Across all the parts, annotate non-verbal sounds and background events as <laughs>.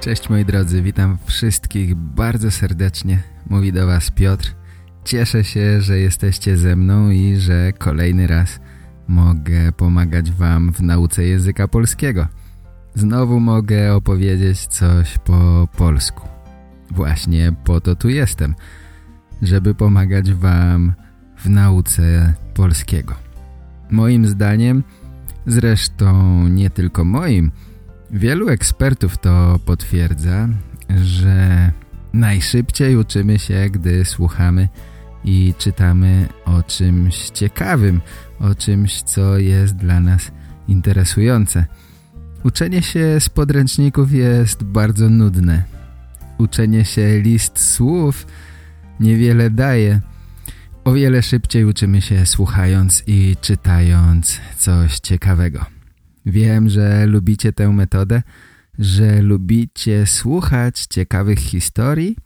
Cześć moi drodzy, witam wszystkich bardzo serdecznie. Mówi do was Piotr. Cieszę się, że jesteście ze mną i że kolejny raz mogę pomagać wam w nauce języka polskiego. Znowu mogę opowiedzieć coś po polsku. Właśnie po to tu jestem, żeby pomagać wam w nauce polskiego. Moim zdaniem, zresztą nie tylko moim, wielu ekspertów to potwierdza, że najszybciej uczymy się, gdy słuchamy i czytamy o czymś ciekawym, o czymś, co jest dla nas interesujące. Uczenie się z podręczników jest bardzo nudne. Uczenie się list słów niewiele daje. O wiele szybciej uczymy się słuchając i czytając coś ciekawego. Wiem, że lubicie tę metodę, że lubicie słuchać ciekawych historii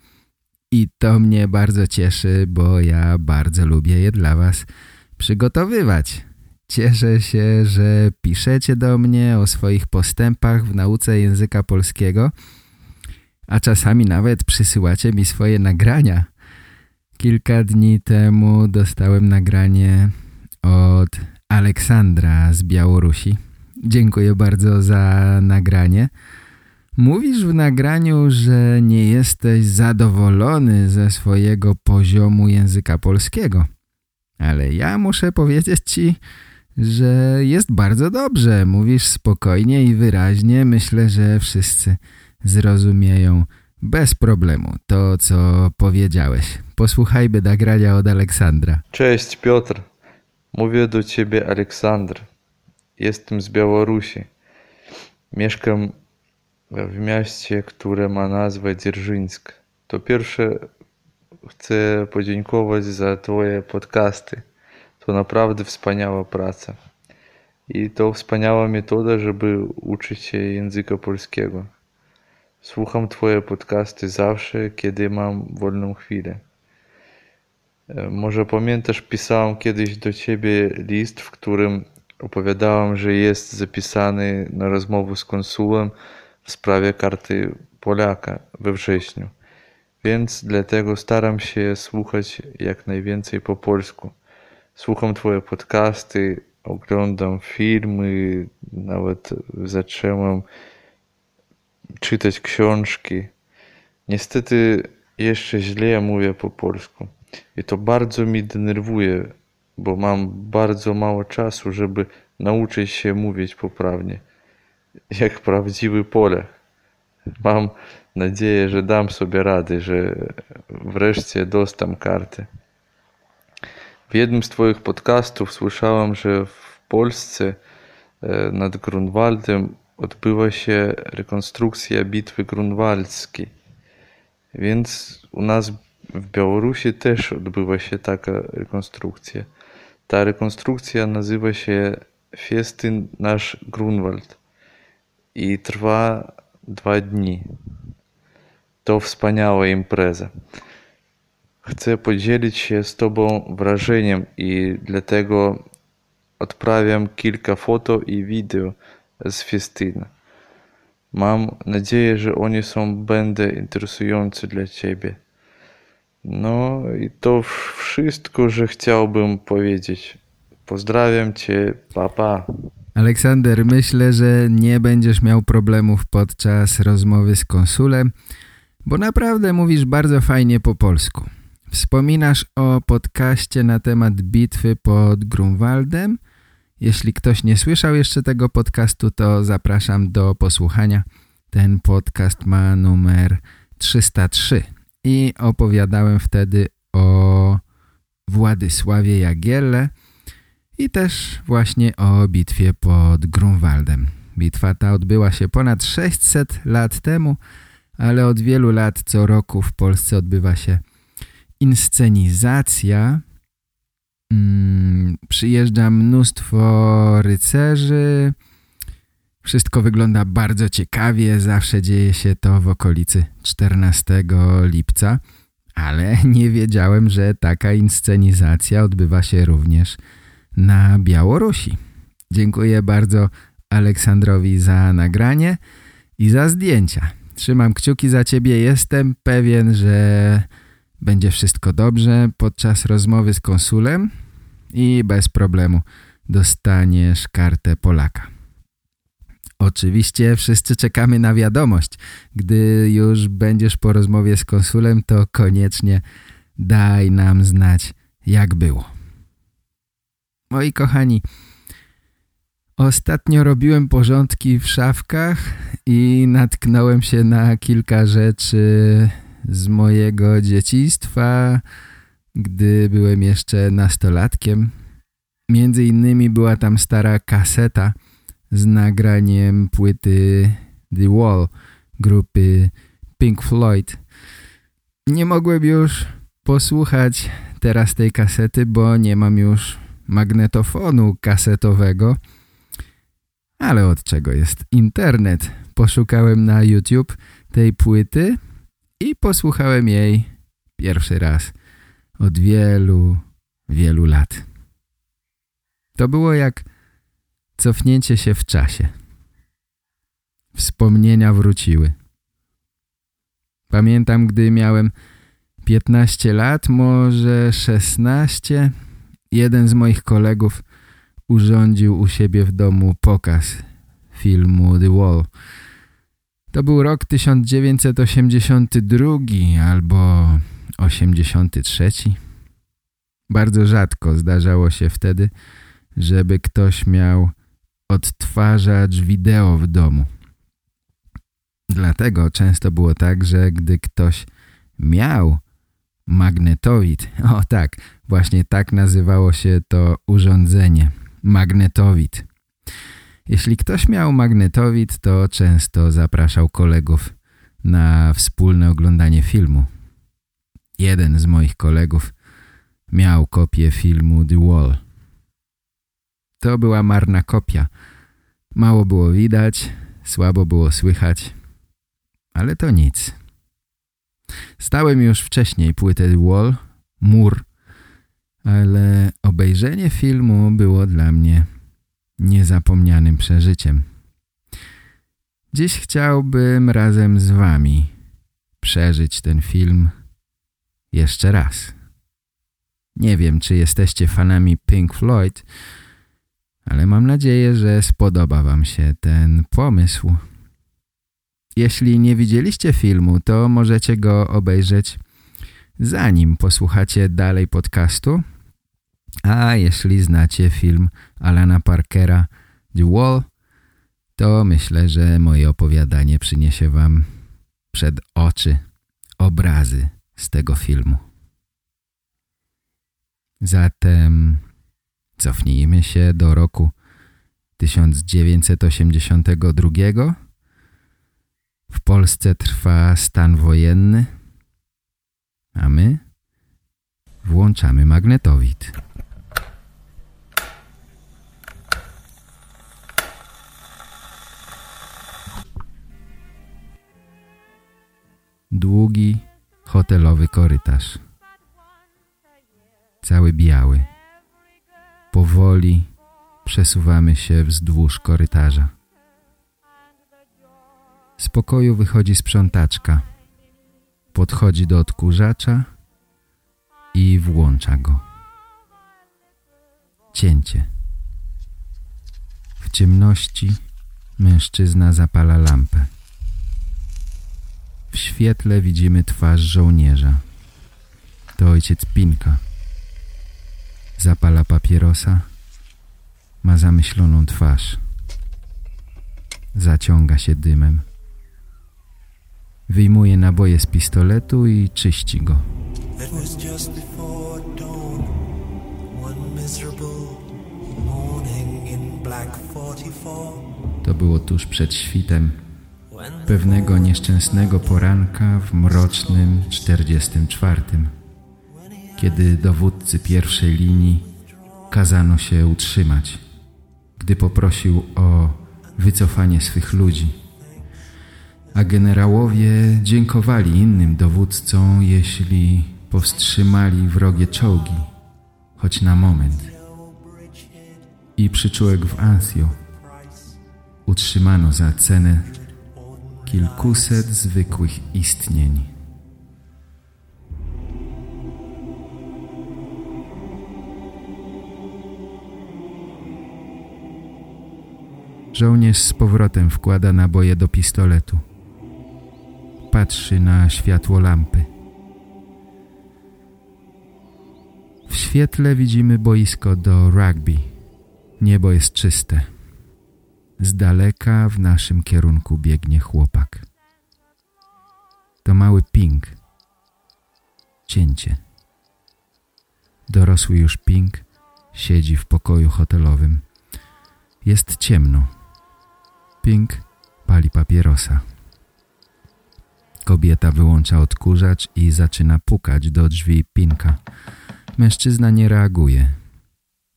i to mnie bardzo cieszy, bo ja bardzo lubię je dla was przygotowywać. Cieszę się, że piszecie do mnie o swoich postępach w nauce języka polskiego, a czasami nawet przysyłacie mi swoje nagrania. Kilka dni temu dostałem nagranie od Aleksandra z Białorusi. Dziękuję bardzo za nagranie. Mówisz w nagraniu, że nie jesteś zadowolony ze swojego poziomu języka polskiego. Ale ja muszę powiedzieć ci, że jest bardzo dobrze. Mówisz spokojnie i wyraźnie. Myślę, że wszyscy zrozumieją bez problemu to, co powiedziałeś. Posłuchajmy nagrania od Aleksandra. Cześć Piotr, mówię do ciebie Aleksandr. Jestem z Białorusi. Mieszkam w mieście, które ma nazwę Dzierżyńsk. To pierwsze chcę podziękować za twoje podcasty. To naprawdę wspaniała praca. I to wspaniała metoda, żeby uczyć się języka polskiego. Słucham twoje podcasty zawsze, kiedy mam wolną chwilę. Może pamiętasz, pisałem kiedyś do ciebie list, w którym opowiadałem, że jest zapisany na rozmowę z konsułem w sprawie karty Polaka we wrześniu. Więc dlatego staram się słuchać jak najwięcej po polsku. Słucham twoje podcasty, oglądam filmy, nawet zacząłem czytać książki. Niestety jeszcze źle mówię po polsku. I to bardzo mi denerwuje, bo mam bardzo mało czasu, żeby nauczyć się mówić poprawnie, jak prawdziwy Polak. Mam nadzieję, że dam sobie radę, że wreszcie dostam kartę. W jednym z Twoich podcastów słyszałem, że w Polsce nad Grunwaldem odbywa się rekonstrukcja bitwy grunwaldzkiej. Więc u nas w Białorusi też odbywa się taka rekonstrukcja. Ta rekonstrukcja nazywa się Festyn Nasz Grunwald i trwa dwa dni. To wspaniała impreza. Chcę podzielić się z Tobą wrażeniem i dlatego odprawiam kilka foto i wideo z festyna. Mam nadzieję, że one są będą interesujące dla Ciebie. No i to wszystko, że chciałbym powiedzieć. Pozdrawiam Cię, papa. Aleksander, myślę, że nie będziesz miał problemów podczas rozmowy z konsulem, bo naprawdę mówisz bardzo fajnie po polsku. Wspominasz o podcaście na temat bitwy pod Grunwaldem. Jeśli ktoś nie słyszał jeszcze tego podcastu, to zapraszam do posłuchania. Ten podcast ma numer 303 i opowiadałem wtedy o Władysławie Jagielle i też właśnie o bitwie pod Grunwaldem. Bitwa ta odbyła się ponad 600 lat temu, ale od wielu lat co roku w Polsce odbywa się inscenizacja. Hmm, przyjeżdża mnóstwo rycerzy. Wszystko wygląda bardzo ciekawie. Zawsze dzieje się to w okolicy 14 lipca. Ale <laughs> nie wiedziałem, że taka inscenizacja odbywa się również na Białorusi. Dziękuję bardzo Aleksandrowi za nagranie i za zdjęcia. Trzymam kciuki za Ciebie. Jestem pewien, że będzie wszystko dobrze podczas rozmowy z konsulem i bez problemu dostaniesz kartę Polaka. Oczywiście wszyscy czekamy na wiadomość. Gdy już będziesz po rozmowie z konsulem, to koniecznie daj nam znać, jak było. Moi kochani, ostatnio robiłem porządki w szafkach i natknąłem się na kilka rzeczy z mojego dzieciństwa, gdy byłem jeszcze nastolatkiem. Między innymi była tam stara kaseta z nagraniem płyty The Wall grupy Pink Floyd. Nie mogłem już posłuchać teraz tej kasety, bo nie mam już magnetofonu kasetowego. Ale od czego jest internet? Poszukałem na YouTube tej płyty i posłuchałem jej pierwszy raz od wielu, wielu lat. To było jak cofnięcie się w czasie. Wspomnienia wróciły. Pamiętam, gdy miałem 15 lat, może 16, jeden z moich kolegów urządził u siebie w domu pokaz filmu The Wall. To był rok 1982 albo 83. Bardzo rzadko zdarzało się wtedy, żeby ktoś miał odtwarzacz wideo w domu. Dlatego często było tak, że gdy ktoś miał magnetowid, <laughs> o tak, właśnie tak nazywało się to urządzenie, magnetowid. Jeśli ktoś miał magnetowid, to często zapraszał kolegów na wspólne oglądanie filmu. Jeden z moich kolegów miał kopię filmu The Wall. To była marna kopia. Mało było widać, słabo było słychać, ale to nic. Stałem już wcześniej płytę Wall, mur, ale obejrzenie filmu było dla mnie niezapomnianym przeżyciem. Dziś chciałbym razem z wami przeżyć ten film jeszcze raz. Nie wiem, czy jesteście fanami Pink Floyd, ale mam nadzieję, że spodoba wam się ten pomysł. Jeśli nie widzieliście filmu, to możecie go obejrzeć zanim posłuchacie dalej podcastu. A jeśli znacie film Alana Parkera The Wall, to myślę, że moje opowiadanie przyniesie wam przed oczy obrazy z tego filmu. Zatem cofnijmy się do roku 1982. W Polsce trwa stan wojenny, a my włączamy magnetowid. Długi, hotelowy korytarz. Cały biały. Powoli przesuwamy się wzdłuż korytarza. Z pokoju wychodzi sprzątaczka. Podchodzi do odkurzacza i włącza go. Cięcie. W ciemności mężczyzna zapala lampę. W świetle widzimy twarz żołnierza. To ojciec Pinka. Zapala papierosa. Ma zamyśloną twarz. Zaciąga się dymem. Wyjmuje naboje z pistoletu i czyści go. To było tuż przed świtem Pewnego nieszczęsnego poranka w mrocznym 44, kiedy dowódcy pierwszej linii kazano się utrzymać, gdy poprosił o wycofanie swych ludzi. A generałowie dziękowali innym dowódcom, jeśli powstrzymali wrogie czołgi, choć na moment. I przyczółek w Ansio utrzymano za cenę kilkuset zwykłych istnień. Żołnierz z powrotem wkłada naboje do pistoletu. Patrzy na światło lampy. W świetle widzimy boisko do rugby. Niebo jest czyste. Z daleka w naszym kierunku biegnie chłopak. To mały Pink. Cięcie. Dorosły już Pink siedzi w pokoju hotelowym. Jest ciemno. Pink pali papierosa. Kobieta wyłącza odkurzacz i zaczyna pukać do drzwi Pinka. Mężczyzna nie reaguje.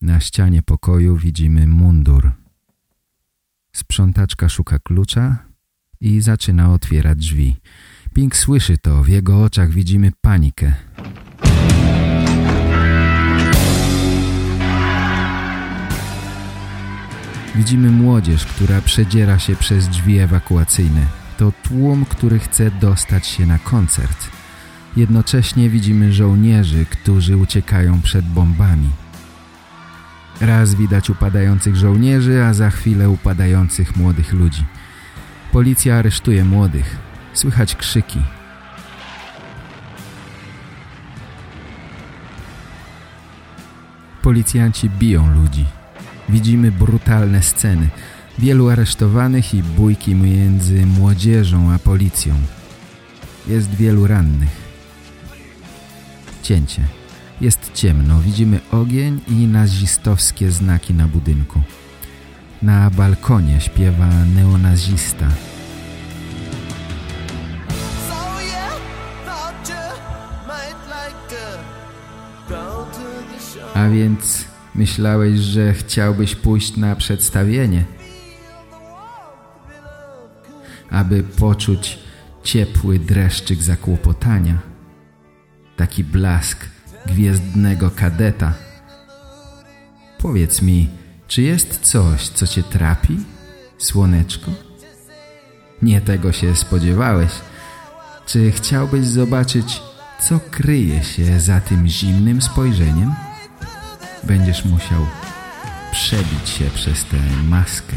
Na ścianie pokoju widzimy mundur. Sprzątaczka szuka klucza i zaczyna otwierać drzwi. Pink słyszy to, w jego oczach widzimy panikę. Widzimy młodzież, która przedziera się przez drzwi ewakuacyjne. To tłum, który chce dostać się na koncert. Jednocześnie widzimy żołnierzy, którzy uciekają przed bombami. Raz widać upadających żołnierzy, a za chwilę upadających młodych ludzi. Policja aresztuje młodych. Słychać krzyki. Policjanci biją ludzi. Widzimy brutalne sceny. Wielu aresztowanych i bójki między młodzieżą a policją. Jest wielu rannych. Cięcie. Jest ciemno, widzimy ogień i nazistowskie znaki na budynku. Na balkonie śpiewa neonazista. A więc myślałeś, że chciałbyś pójść na przedstawienie? Aby poczuć ciepły dreszczyk zakłopotania. Taki blask gwiezdnego kadeta. Powiedz mi, czy jest coś, co cię trapi, słoneczko? Nie tego się spodziewałeś. Czy chciałbyś zobaczyć, co kryje się za tym zimnym spojrzeniem? Będziesz musiał przebić się przez tę maskę.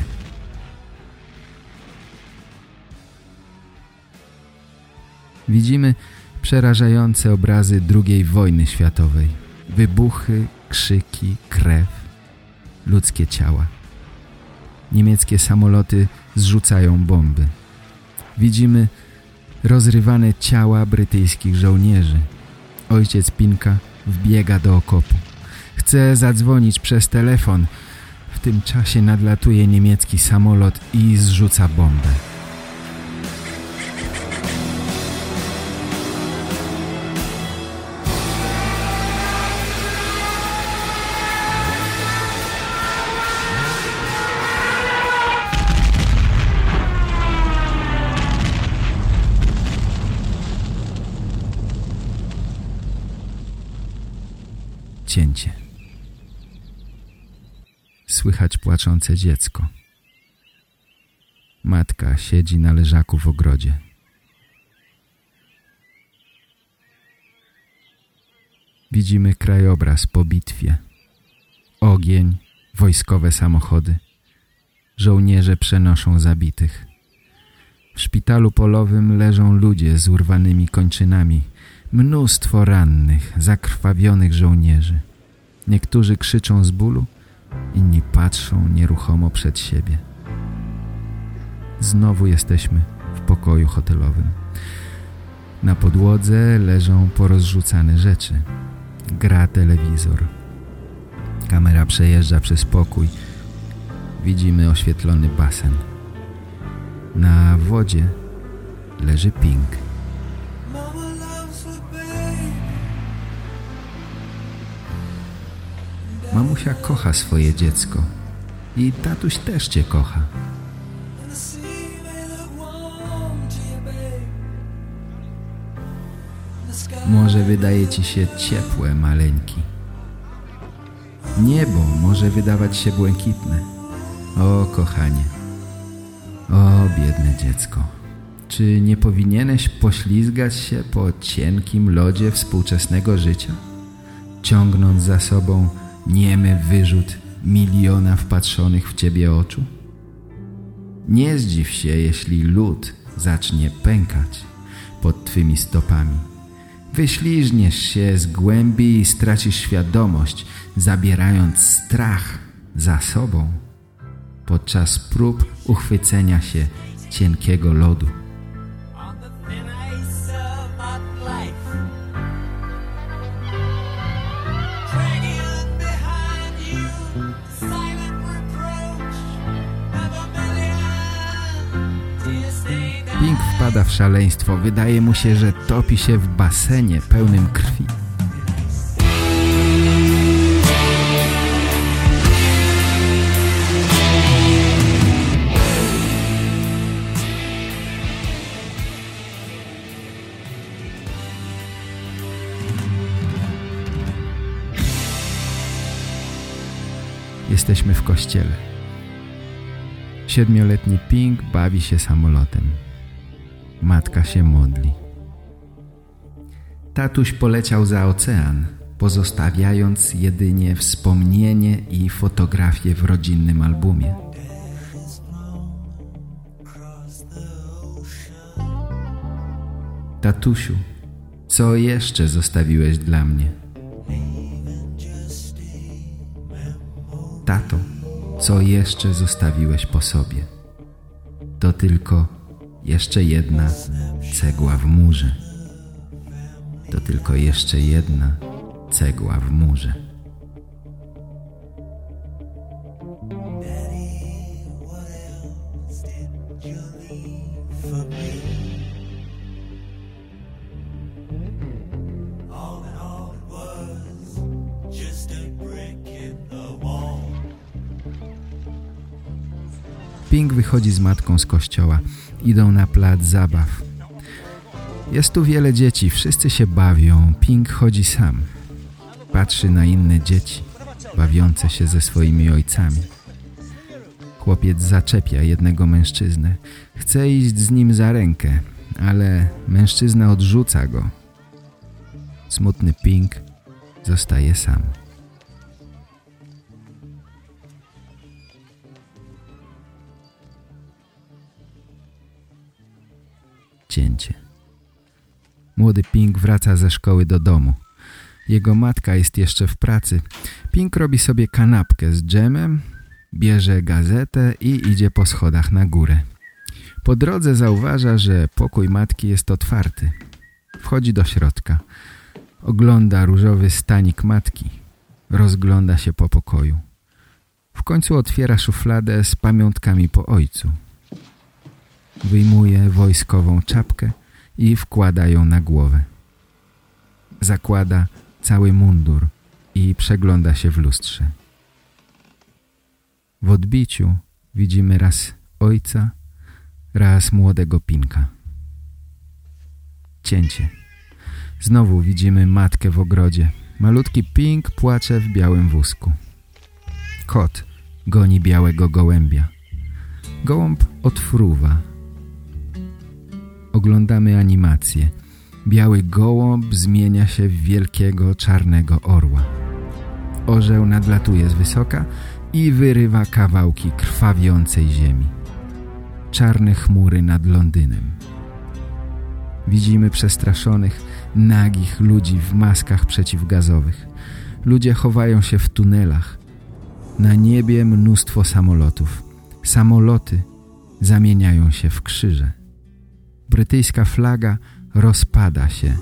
Widzimy, przerażające obrazy II wojny światowej. Wybuchy, krzyki, krew, ludzkie ciała. Niemieckie samoloty zrzucają bomby. Widzimy rozrywane ciała brytyjskich żołnierzy. Ojciec Pinka wbiega do okopu. Chce zadzwonić przez telefon. W tym czasie nadlatuje niemiecki samolot i zrzuca bombę. cięcie. Słychać płaczące dziecko. Matka siedzi na leżaku w ogrodzie. Widzimy krajobraz po bitwie. Ogień, wojskowe samochody. Żołnierze przenoszą zabitych. W szpitalu polowym leżą ludzie z urwanymi kończynami – Mnóstwo rannych, zakrwawionych żołnierzy. Niektórzy krzyczą z bólu, inni patrzą nieruchomo przed siebie. Znowu jesteśmy w pokoju hotelowym. Na podłodze leżą porozrzucane rzeczy. Gra telewizor. Kamera przejeżdża przez pokój. Widzimy oświetlony basen. Na wodzie leży Pink. Mamusia kocha swoje dziecko i tatuś też cię kocha. Może wydaje ci się ciepłe, maleńki. Niebo może wydawać się błękitne. O, kochanie. O, biedne dziecko. Czy nie powinieneś poślizgać się po cienkim lodzie współczesnego życia, ciągnąc za sobą niemy wyrzut miliona wpatrzonych w ciebie oczu? Nie zdziw się, jeśli lód zacznie pękać pod twymi stopami. Wyśliżniesz się z głębi i stracisz świadomość, zabierając strach za sobą podczas prób uchwycenia się cienkiego lodu. Wpada w szaleństwo. Wydaje mu się, że topi się w basenie pełnym krwi. Jesteśmy w kościele. Siedmioletni Pink bawi się samolotem. Matka się modli. Tatuś poleciał za ocean, pozostawiając jedynie wspomnienie i fotografię w rodzinnym albumie. Tatusiu, co jeszcze zostawiłeś dla mnie? Tato, co jeszcze zostawiłeś po sobie? To tylko jeszcze jedna cegła w murze. To tylko jeszcze jedna cegła w murze. Pink wychodzi z matką z kościoła. Idą na plac zabaw. Jest tu wiele dzieci, wszyscy się bawią. Pink chodzi sam. Patrzy na inne dzieci, bawiące się ze swoimi ojcami. Chłopiec zaczepia jednego mężczyznę. Chce iść z nim za rękę, ale mężczyzna odrzuca go. Smutny Pink zostaje sam. Młody Pink wraca ze szkoły do domu. Jego matka jest jeszcze w pracy. Pink robi sobie kanapkę z dżemem, bierze gazetę i idzie po schodach na górę. Po drodze zauważa, że pokój matki jest otwarty. Wchodzi do środka. Ogląda różowy stanik matki. Rozgląda się po pokoju. W końcu otwiera szufladę z pamiątkami po ojcu. Wyjmuje wojskową czapkę i wkłada ją na głowę. Zakłada cały mundur i przegląda się w lustrze. W odbiciu widzimy raz ojca, raz młodego Pinka. Cięcie. Znowu widzimy matkę w ogrodzie. Malutki Pink płacze w białym wózku. Kot goni białego gołębia. Gołąb odfruwa. Oglądamy animację. Biały gołąb zmienia się w wielkiego czarnego orła. Orzeł nadlatuje z wysoka i wyrywa kawałki krwawiącej ziemi. Czarne chmury nad Londynem. Widzimy przestraszonych, nagich ludzi w maskach przeciwgazowych. Ludzie chowają się w tunelach. Na niebie mnóstwo samolotów. Samoloty zamieniają się w krzyże. Brytyjska flaga rozpada się.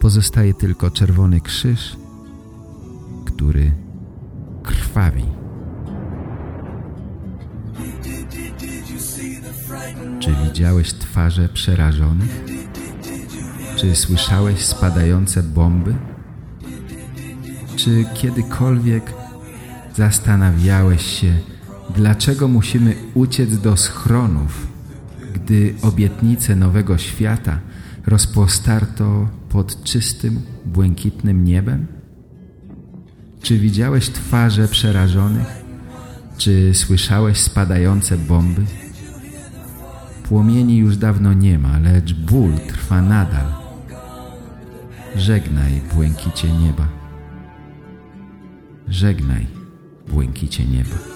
Pozostaje tylko czerwony krzyż, który krwawi. Czy widziałeś twarze przerażonych? Czy słyszałeś spadające bomby? Czy kiedykolwiek zastanawiałeś się, dlaczego musimy uciec do schronów, gdy obietnice nowego świata rozpostarto pod czystym, błękitnym niebem? Czy widziałeś twarze przerażonych? Czy słyszałeś spadające bomby? Płomieni już dawno nie ma, lecz ból trwa nadal. Żegnaj, błękicie nieba. Żegnaj, błękicie nieba.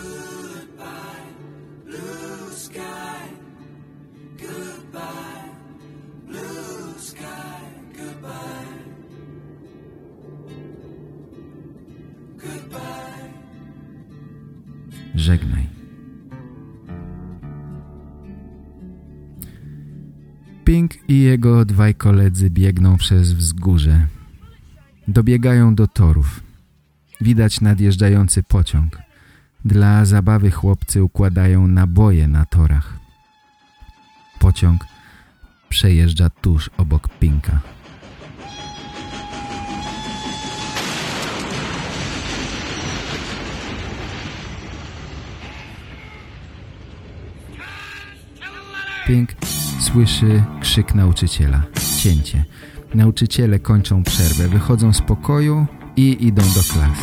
Jego dwaj koledzy biegną przez wzgórze. Dobiegają do torów. Widać nadjeżdżający pociąg. Dla zabawy chłopcy układają naboje na torach. Pociąg przejeżdża tuż obok Pinka. Pink słyszy krzyk nauczyciela. Cięcie. Nauczyciele kończą przerwę, wychodzą z pokoju i idą do klas.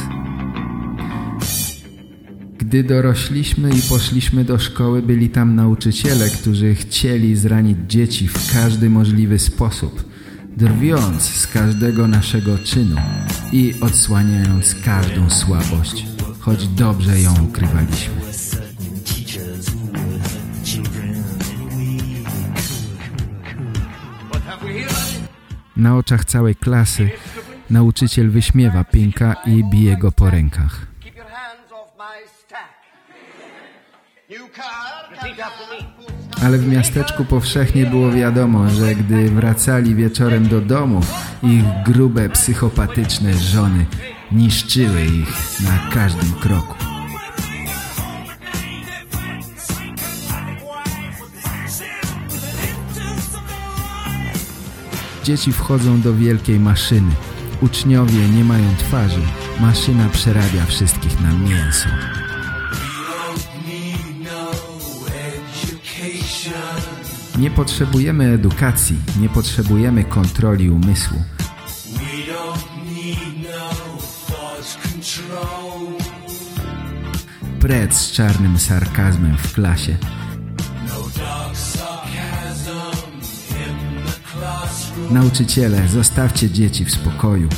Gdy dorośliśmy i poszliśmy do szkoły, byli tam nauczyciele, którzy chcieli zranić dzieci w każdy możliwy sposób, drwiąc z każdego naszego czynu i odsłaniając każdą słabość, choć dobrze ją ukrywaliśmy. Na oczach całej klasy nauczyciel wyśmiewa Pinka i bije go po rękach. Ale w miasteczku powszechnie było wiadomo, że gdy wracali wieczorem do domu, ich grube, psychopatyczne żony niszczyły ich na każdym kroku. Dzieci wchodzą do wielkiej maszyny. Uczniowie nie mają twarzy. Maszyna przerabia wszystkich na mięso. Nie potrzebujemy edukacji, nie potrzebujemy kontroli umysłu. Precz z czarnym sarkazmem w klasie. Nauczyciele, zostawcie dzieci w spokoju.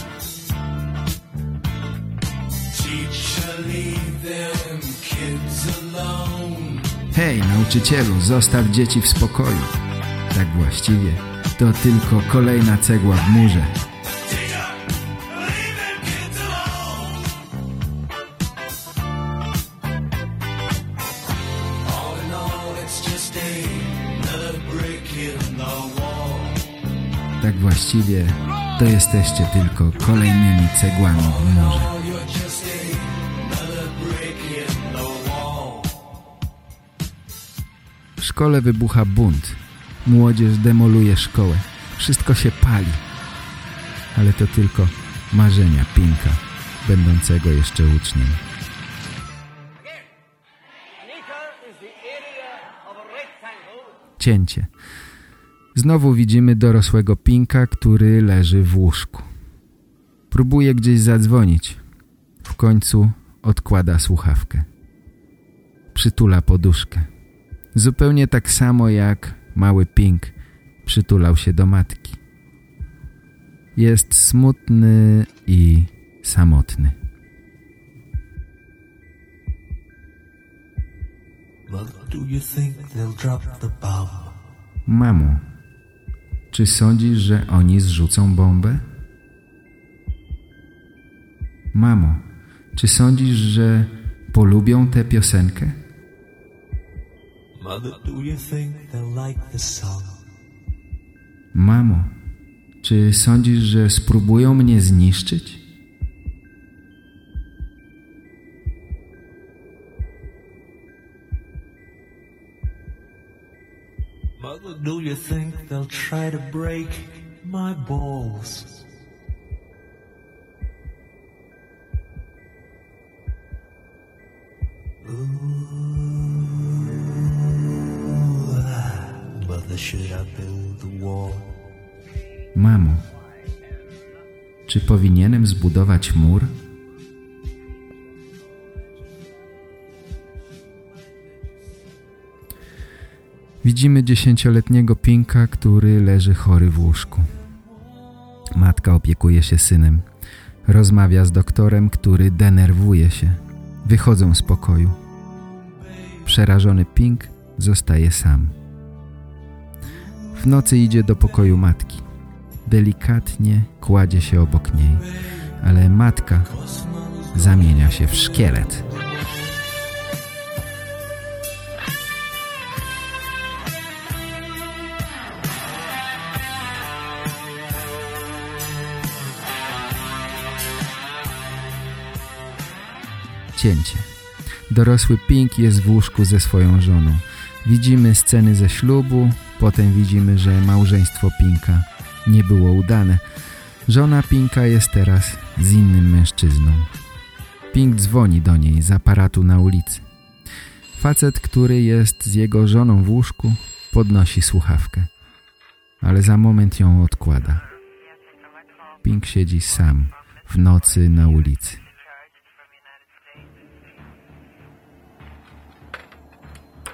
Hej, nauczycielu, zostaw dzieci w spokoju. Tak właściwie, to tylko kolejna cegła w murze. Tak właściwie to jesteście tylko kolejnymi cegłami w murze. W szkole wybucha bunt. Młodzież demoluje szkołę. Wszystko się pali. Ale to tylko marzenia Pinka, będącego jeszcze uczniem. Cięcie. Znowu widzimy dorosłego Pinka, który leży w łóżku. Próbuje gdzieś zadzwonić. W końcu odkłada słuchawkę. Przytula poduszkę. Zupełnie tak samo jak mały Pink przytulał się do matki. Jest smutny i samotny. Mamo, czy sądzisz, że oni zrzucą bombę? Mamo, czy sądzisz, że polubią tę piosenkę? Mamo, czy sądzisz, że spróbują mnie zniszczyć? Do you think they'll try to break my balls? Mother? Mamo, czy powinienem zbudować mur? Widzimy dziesięcioletniego Pinka, który leży chory w łóżku. Matka opiekuje się synem. Rozmawia z doktorem, który denerwuje się. Wychodzą z pokoju. Przerażony Pink zostaje sam. W nocy idzie do pokoju matki. Delikatnie kładzie się obok niej, ale matka zamienia się w szkielet. Cięcie. Dorosły Pink jest w łóżku ze swoją żoną. Widzimy sceny ze ślubu, potem widzimy, że małżeństwo Pinka nie było udane. Żona Pinka jest teraz z innym mężczyzną. Pink dzwoni do niej z aparatu na ulicy. Facet, który jest z jego żoną w łóżku, podnosi słuchawkę, ale za moment ją odkłada. Pink siedzi sam w nocy na ulicy.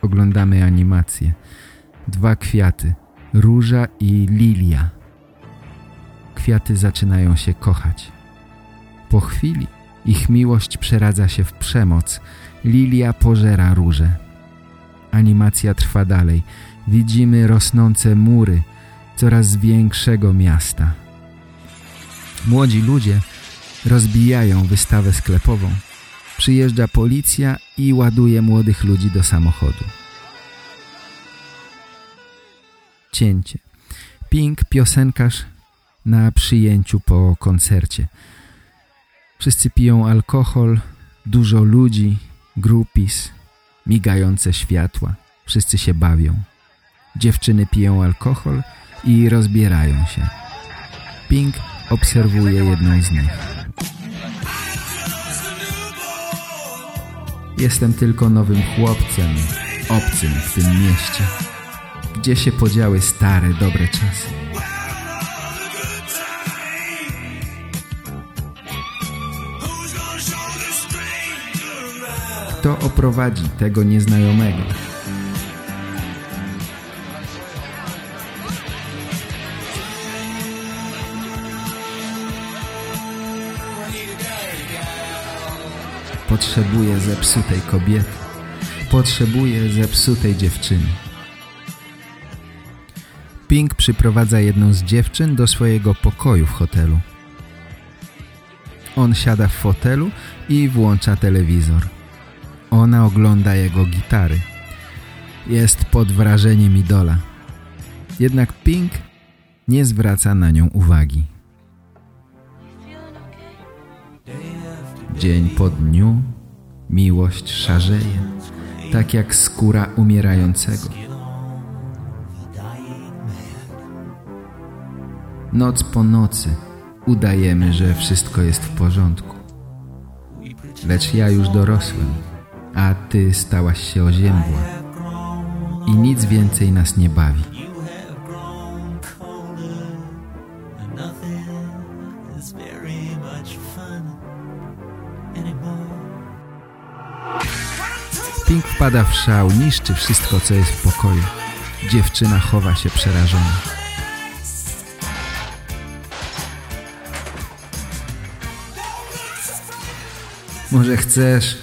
Oglądamy animację. Dwa kwiaty, róża i lilia. Kwiaty zaczynają się kochać. Po chwili ich miłość przeradza się w przemoc. Lilia pożera róże. Animacja trwa dalej. Widzimy rosnące mury coraz większego miasta. Młodzi ludzie rozbijają wystawę sklepową. Przyjeżdża policja i ładuje młodych ludzi do samochodu. Cięcie. Pink, piosenkarz na przyjęciu po koncercie. Wszyscy piją alkohol, dużo ludzi, grupis, migające światła. Wszyscy się bawią. Dziewczyny piją alkohol i rozbierają się. Pink obserwuje jedną z nich. Jestem tylko nowym chłopcem, obcym w tym mieście. Gdzie się podziały stare, dobre czasy? Kto oprowadzi tego nieznajomego? Potrzebuję zepsutej kobiety. Potrzebuję zepsutej dziewczyny. Pink przyprowadza jedną z dziewczyn do swojego pokoju w hotelu. On siada w fotelu i włącza telewizor. Ona ogląda jego gitary. Jest pod wrażeniem idola. Jednak Pink nie zwraca na nią uwagi. Dzień po dniu miłość szarzeje, tak jak skóra umierającego. Noc po nocy udajemy, że wszystko jest w porządku. Lecz ja już dorosłem, a ty stałaś się oziębła i nic więcej nas nie bawi. Pink wpada w szał, niszczy wszystko, co jest w pokoju. Dziewczyna chowa się przerażona. Może chcesz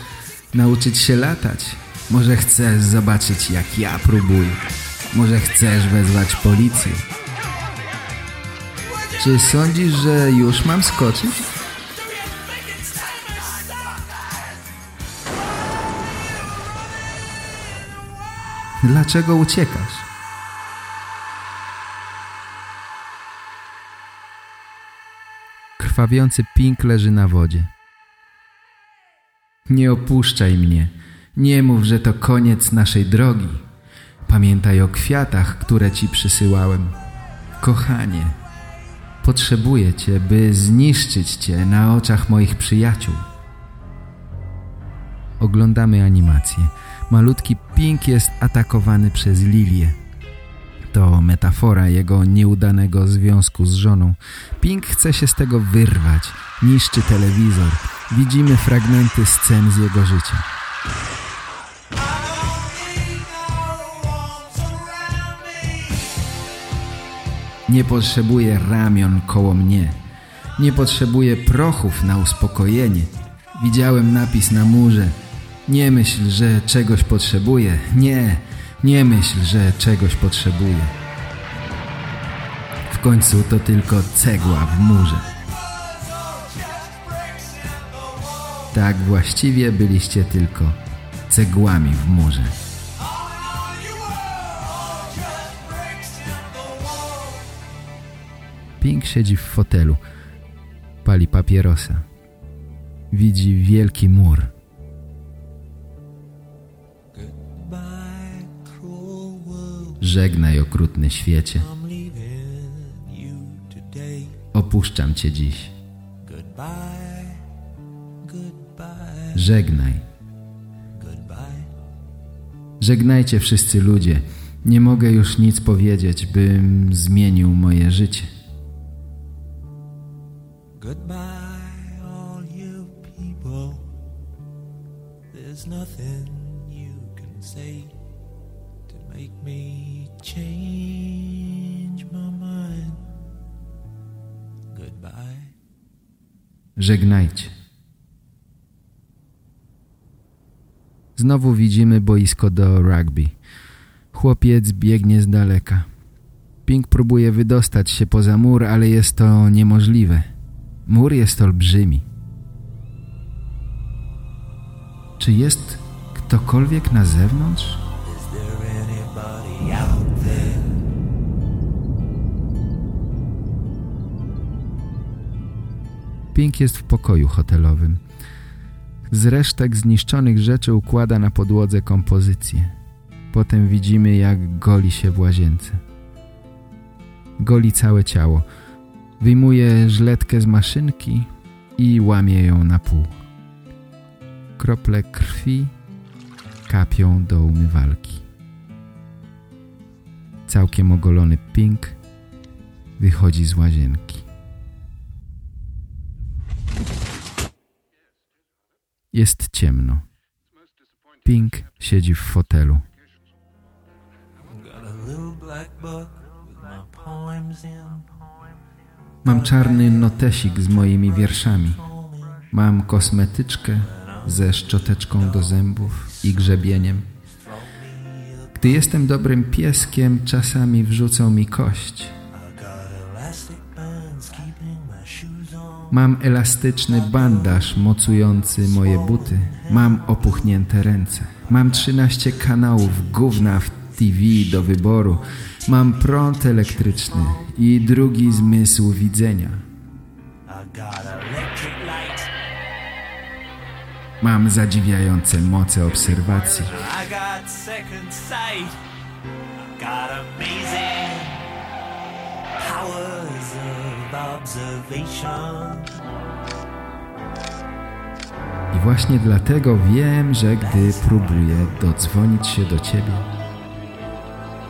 nauczyć się latać? Może chcesz zobaczyć, jak ja próbuję? Może chcesz wezwać policję? Czy sądzisz, że już mam skoczyć? Dlaczego uciekasz? Krwawiący Pink leży na wodzie. Nie opuszczaj mnie. Nie mów, że to koniec naszej drogi. Pamiętaj o kwiatach, które ci przysyłałem. Kochanie, potrzebuję cię, by zniszczyć cię na oczach moich przyjaciół. Oglądamy animację. Malutki Pink jest atakowany przez Lilię. To metafora jego nieudanego związku z żoną. Pink chce się z tego wyrwać, niszczy telewizor. Widzimy fragmenty scen z jego życia. Nie potrzebuję ramion koło mnie. Nie potrzebuję prochów na uspokojenie. Widziałem napis na murze. Nie myśl, że czegoś potrzebuję. Nie, nie myśl, że czegoś potrzebuję. W końcu to tylko cegła w murze. Tak właściwie byliście tylko cegłami w murze. Pink siedzi w fotelu. Pali papierosa. Widzi wielki mur. Żegnaj okrutny świecie. Opuszczam cię dziś. Goodbye, goodbye, Żegnaj. Żegnajcie wszyscy ludzie. Nie mogę już nic powiedzieć, bym zmienił moje życie. Goodbye, Żegnajcie. Znowu widzimy boisko do rugby. Chłopiec biegnie z daleka. Pink próbuje wydostać się poza mur, ale jest to niemożliwe. Mur jest olbrzymi. Czy jest ktokolwiek na zewnątrz? Pink jest w pokoju hotelowym. Z resztek zniszczonych rzeczy układa na podłodze kompozycję. Potem widzimy, jak goli się w łazience. Goli całe ciało. Wyjmuje żletkę z maszynki i łamie ją na pół. Krople krwi kapią do umywalki. Całkiem ogolony Pink wychodzi z łazienki. Jest ciemno. Pink siedzi w fotelu. Mam czarny notesik z moimi wierszami. Mam kosmetyczkę ze szczoteczką do zębów i grzebieniem. Gdy jestem dobrym pieskiem, czasami wrzucą mi kość. Mam elastyczny bandaż mocujący moje buty. Mam opuchnięte ręce. Mam 13 kanałów gówna w TV do wyboru. Mam prąd elektryczny i drugi zmysł widzenia. Mam zadziwiające moce obserwacji. I właśnie dlatego wiem, że gdy próbuję dodzwonić się do Ciebie,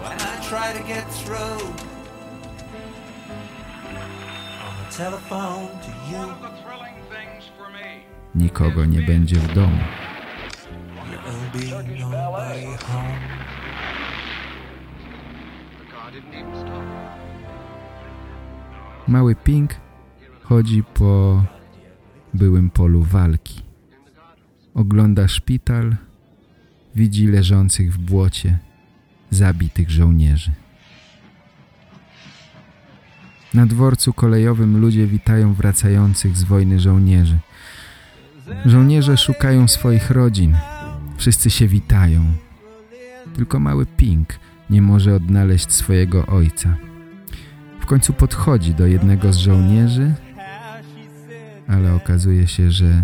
When I try to get through on the telephone to you, nikogo nie będzie w domu. Mały Pink chodzi po byłym polu walki. Ogląda szpital, widzi leżących w błocie zabitych żołnierzy. Na dworcu kolejowym ludzie witają wracających z wojny żołnierzy. Żołnierze szukają swoich rodzin. Wszyscy się witają. Tylko mały Pink nie może odnaleźć swojego ojca. W końcu podchodzi do jednego z żołnierzy, ale okazuje się, że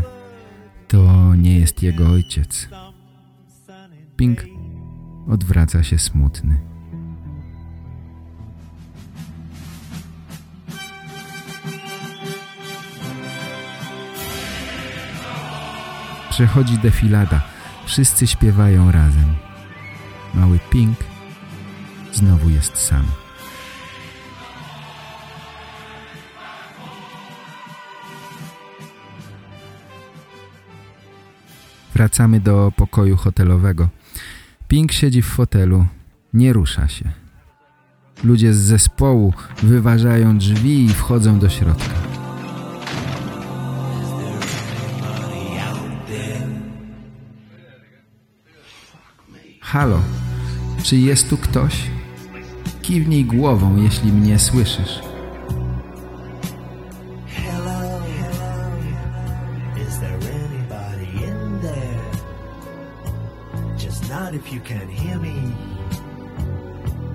to nie jest jego ojciec. Pink odwraca się smutny. Przechodzi defilada. Wszyscy śpiewają razem. Mały Pink znowu jest sam. Wracamy do pokoju hotelowego. Pink siedzi w fotelu, nie rusza się. Ludzie z zespołu wyważają drzwi i wchodzą do środka. Halo, czy jest tu ktoś? Kiwnij głową, jeśli mnie słyszysz.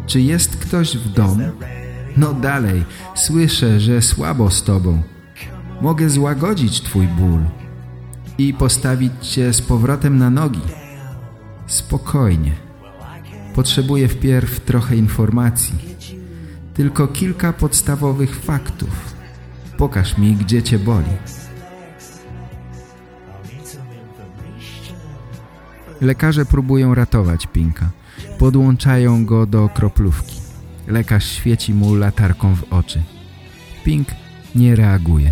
Czy jest ktoś w domu? No dalej, słyszę, że słabo z tobą. Mogę złagodzić twój ból i postawić cię z powrotem na nogi. Spokojnie. Potrzebuję wpierw trochę informacji. Tylko kilka podstawowych faktów. Pokaż mi, gdzie cię boli. Lekarze próbują ratować Pinka. Podłączają go do kroplówki. Lekarz świeci mu latarką w oczy. Pink nie reaguje.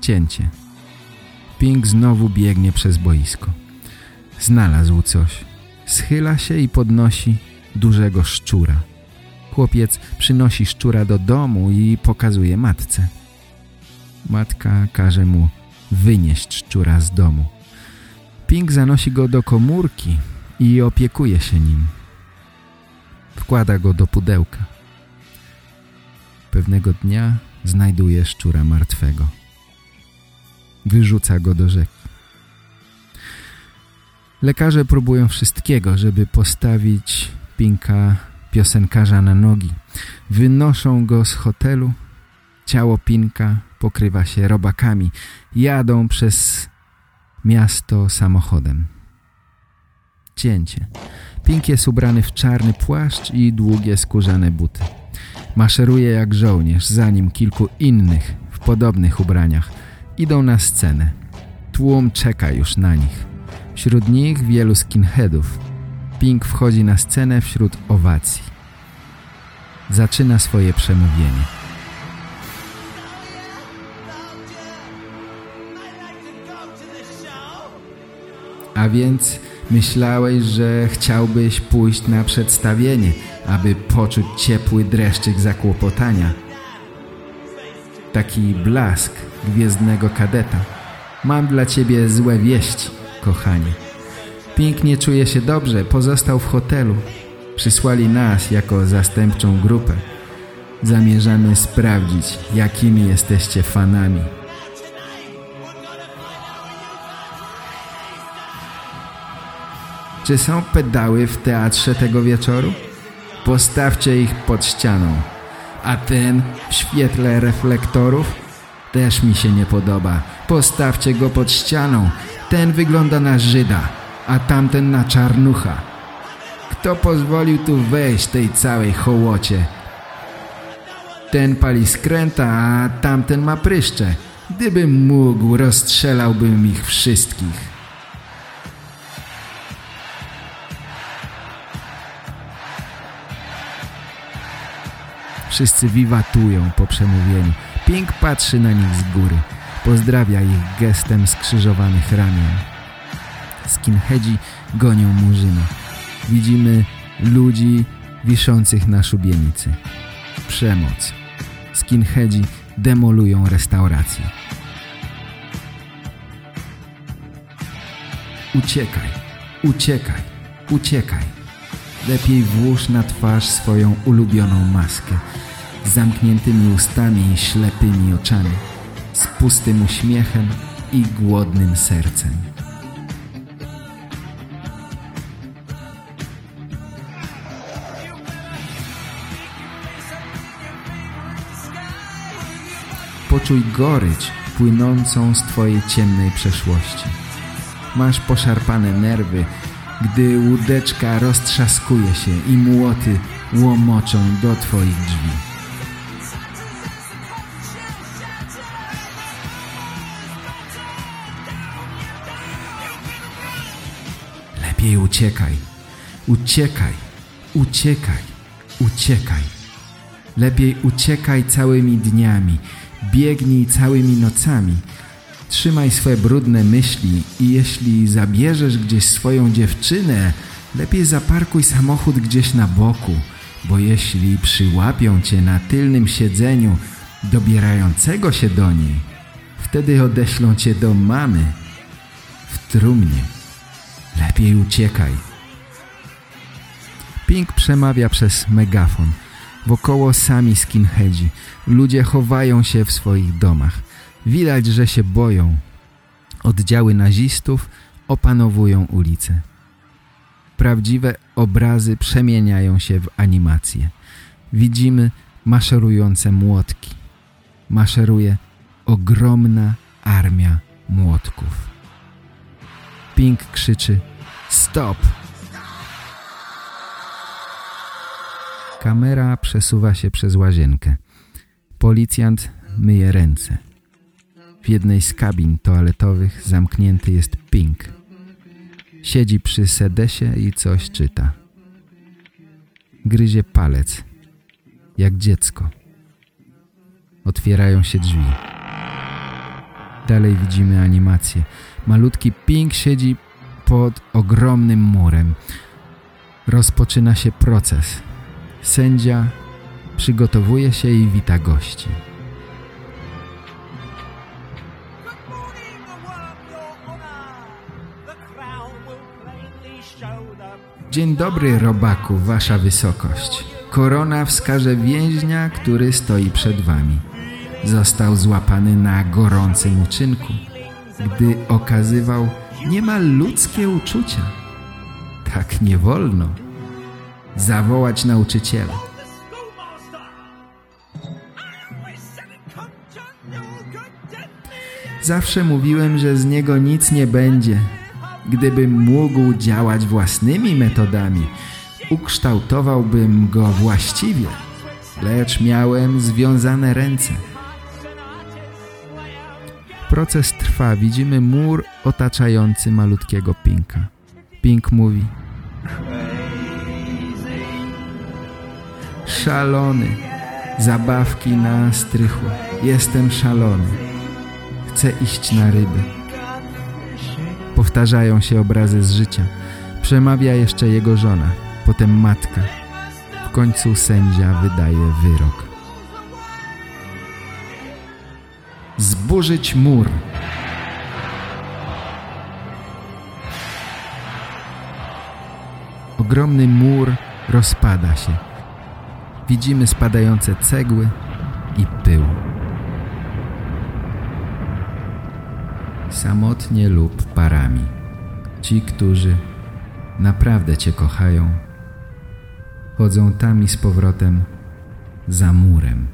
Cięcie. Pink znowu biegnie przez boisko. Znalazł coś. Schyla się i podnosi dużego szczura. Chłopiec przynosi szczura do domu i pokazuje matce. Matka każe mu wynieść szczura z domu. Pink zanosi go do komórki i opiekuje się nim. Wkłada go do pudełka. Pewnego dnia znajduje szczura martwego. Wyrzuca go do rzeki. Lekarze próbują wszystkiego, żeby postawić Pinka piosenkarza na nogi. Wynoszą go z hotelu. Ciało Pinka pokrywa się robakami. Jadą przez miasto samochodem. Cięcie. Pink jest ubrany w czarny płaszcz i długie skórzane buty. Maszeruje jak żołnierz, za nim kilku innych w podobnych ubraniach. Idą na scenę. Tłum czeka już na nich. Wśród nich wielu skinheadów. Pink wchodzi na scenę wśród owacji. Zaczyna swoje przemówienie. A więc myślałeś, że chciałbyś pójść na przedstawienie, aby poczuć ciepły dreszczyk zakłopotania. Taki blask gwiezdnego kadeta. Mam dla ciebie złe wieści, kochanie. Pink nie czuje się dobrze, pozostał w hotelu. Przysłali nas jako zastępczą grupę. Zamierzamy sprawdzić, jakimi jesteście fanami. Czy są pedały w teatrze tego wieczoru? Postawcie ich pod ścianą. A ten w świetle reflektorów też mi się nie podoba. Postawcie go pod ścianą. Ten wygląda na Żyda, a tamten na czarnucha. Kto pozwolił tu wejść tej całej hołocie? Ten pali skręta, a tamten ma pryszcze. Gdybym mógł, rozstrzelałbym ich wszystkich. Wszyscy wiwatują po przemówieniu. Pink patrzy na nich z góry. Pozdrawia ich gestem skrzyżowanych ramion. Skinheadzi gonią murzyna. Widzimy ludzi wiszących na szubienicy. Przemoc. Skinheadzi demolują restaurację. Uciekaj, uciekaj, uciekaj. Lepiej włóż na twarz swoją ulubioną maskę zamkniętymi ustami i ślepymi oczami, z pustym uśmiechem i głodnym sercem. Poczuj gorycz płynącą z twojej ciemnej przeszłości. Masz poszarpane nerwy, gdy łódeczka roztrzaskuje się i młoty łomoczą do twoich drzwi. Lepiej uciekaj, uciekaj, uciekaj, uciekaj. Lepiej uciekaj całymi dniami, biegnij całymi nocami. Trzymaj swe brudne myśli i jeśli zabierzesz gdzieś swoją dziewczynę, lepiej zaparkuj samochód gdzieś na boku, bo jeśli przyłapią cię na tylnym siedzeniu dobierającego się do niej, wtedy odeślą cię do mamy w trumnie. Lepiej uciekaj. Pink przemawia przez megafon. Wokoło sami skinheadzi. Ludzie chowają się w swoich domach. Widać, że się boją. Oddziały nazistów opanowują ulice. Prawdziwe obrazy przemieniają się w animacje. Widzimy maszerujące młotki. Maszeruje ogromna armia młotków. Pink krzyczy Stop! Kamera przesuwa się przez łazienkę. Policjant myje ręce. W jednej z kabin toaletowych zamknięty jest Pink. Siedzi przy sedesie i coś czyta. Gryzie palec, jak dziecko. Otwierają się drzwi. Dalej widzimy animację. Malutki Pink siedzi pod ogromnym murem. Rozpoczyna się proces. Sędzia przygotowuje się i wita gości. Dzień dobry, robaku, wasza wysokość. Korona wskaże więźnia, który stoi przed wami. Został złapany na gorącym uczynku, gdy okazywał niemal ludzkie uczucia. Tak nie wolno. Zawołać nauczyciela. Zawsze mówiłem, że z niego nic nie będzie. Gdybym mógł działać własnymi metodami, ukształtowałbym go właściwie, lecz miałem związane ręce. Proces trwa, widzimy mur otaczający malutkiego Pinka. Pink mówi Szalony, zabawki na strychu, jestem szalony, chcę iść na ryby. Powtarzają się obrazy z życia. Przemawia jeszcze jego żona, potem matka. W końcu sędzia wydaje wyrok. Zburzyć mur. Ogromny mur rozpada się. Widzimy spadające cegły i pył. Samotnie lub parami. Ci, którzy naprawdę Cię kochają, chodzą tam i z powrotem za murem.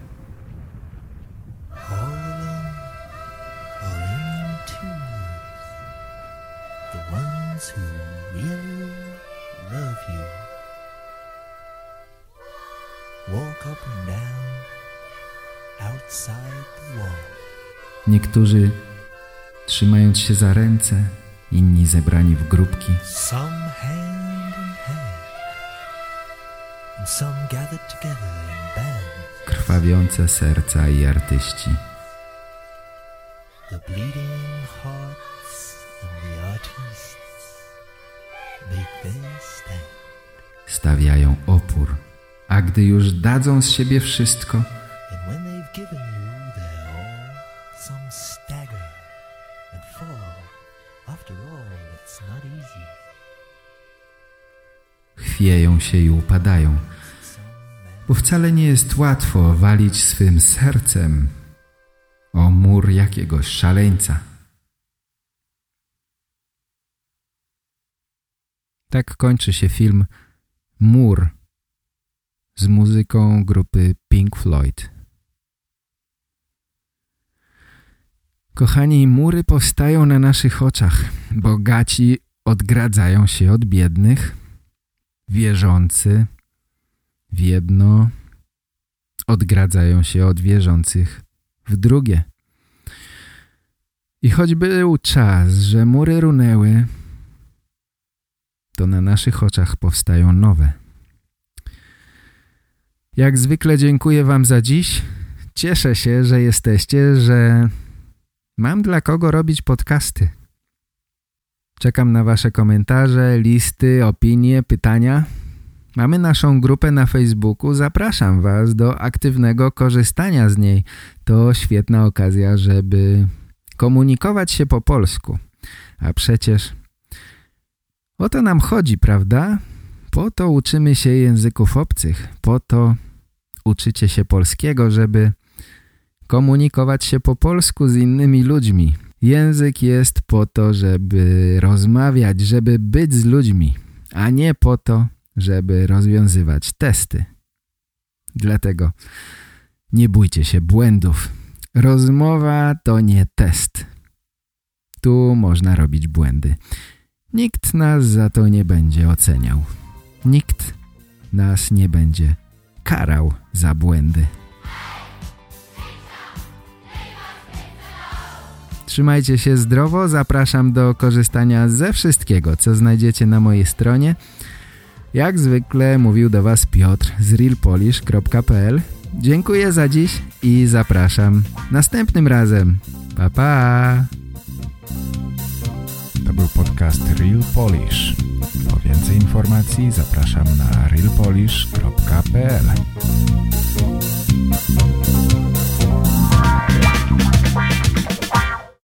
Niektórzy trzymając się za ręce, inni zebrani w grupki. Krwawiące serca i artyści. Stawiają opór, a gdy już dadzą z siebie wszystko, chwieją się i upadają, bo wcale nie jest łatwo walić swym sercem o mur jakiegoś szaleńca. Tak kończy się film Mur z muzyką grupy Pink Floyd. Kochani, mury powstają na naszych oczach. Bogaci odgradzają się od biednych. Wierzący w jedno odgradzają się od wierzących w drugie. I choć był czas, że mury runęły, to na naszych oczach powstają nowe. Jak zwykle dziękuję Wam za dziś. Cieszę się, że jesteście, że mam dla kogo robić podcasty. Czekam na Wasze komentarze, listy, opinie, pytania. Mamy naszą grupę na Facebooku. Zapraszam Was do aktywnego korzystania z niej. To świetna okazja, żeby komunikować się po polsku. A przecież o to nam chodzi, prawda? Po to uczymy się języków obcych. Po to uczycie się polskiego, żeby komunikować się po polsku z innymi ludźmi. Język jest po to, żeby rozmawiać, żeby być z ludźmi, a nie po to, żeby rozwiązywać testy. Dlatego nie bójcie się błędów. Rozmowa to nie test. Tu można robić błędy. Nikt nas za to nie będzie oceniał. Nikt nas nie będzie karał za błędy. Trzymajcie się zdrowo, zapraszam do korzystania ze wszystkiego, co znajdziecie na mojej stronie. Jak zwykle mówił do Was Piotr z realpolish.pl. Dziękuję za dziś i zapraszam następnym razem. Pa, pa! To był podcast Real Polish. Po więcej informacji zapraszam na realpolish.pl